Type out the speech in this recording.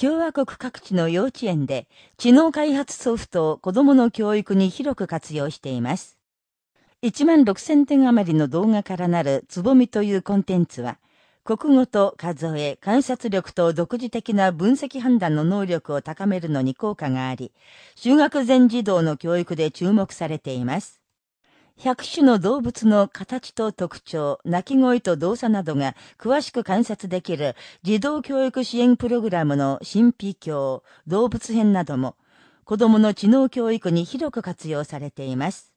共和国各地の幼稚園で知能開発ソフトを子供の教育に広く活用しています。1万6000点余りの動画からなるつぼみというコンテンツは、国語と数え、観察力と独自的な分析判断の能力を高めるのに効果があり、修学前児童の教育で注目されています。100種の動物の形と特徴、鳴き声と動作などが詳しく観察できる児童教育支援プログラムの神秘教、動物編なども、子供の知能教育に広く活用されています。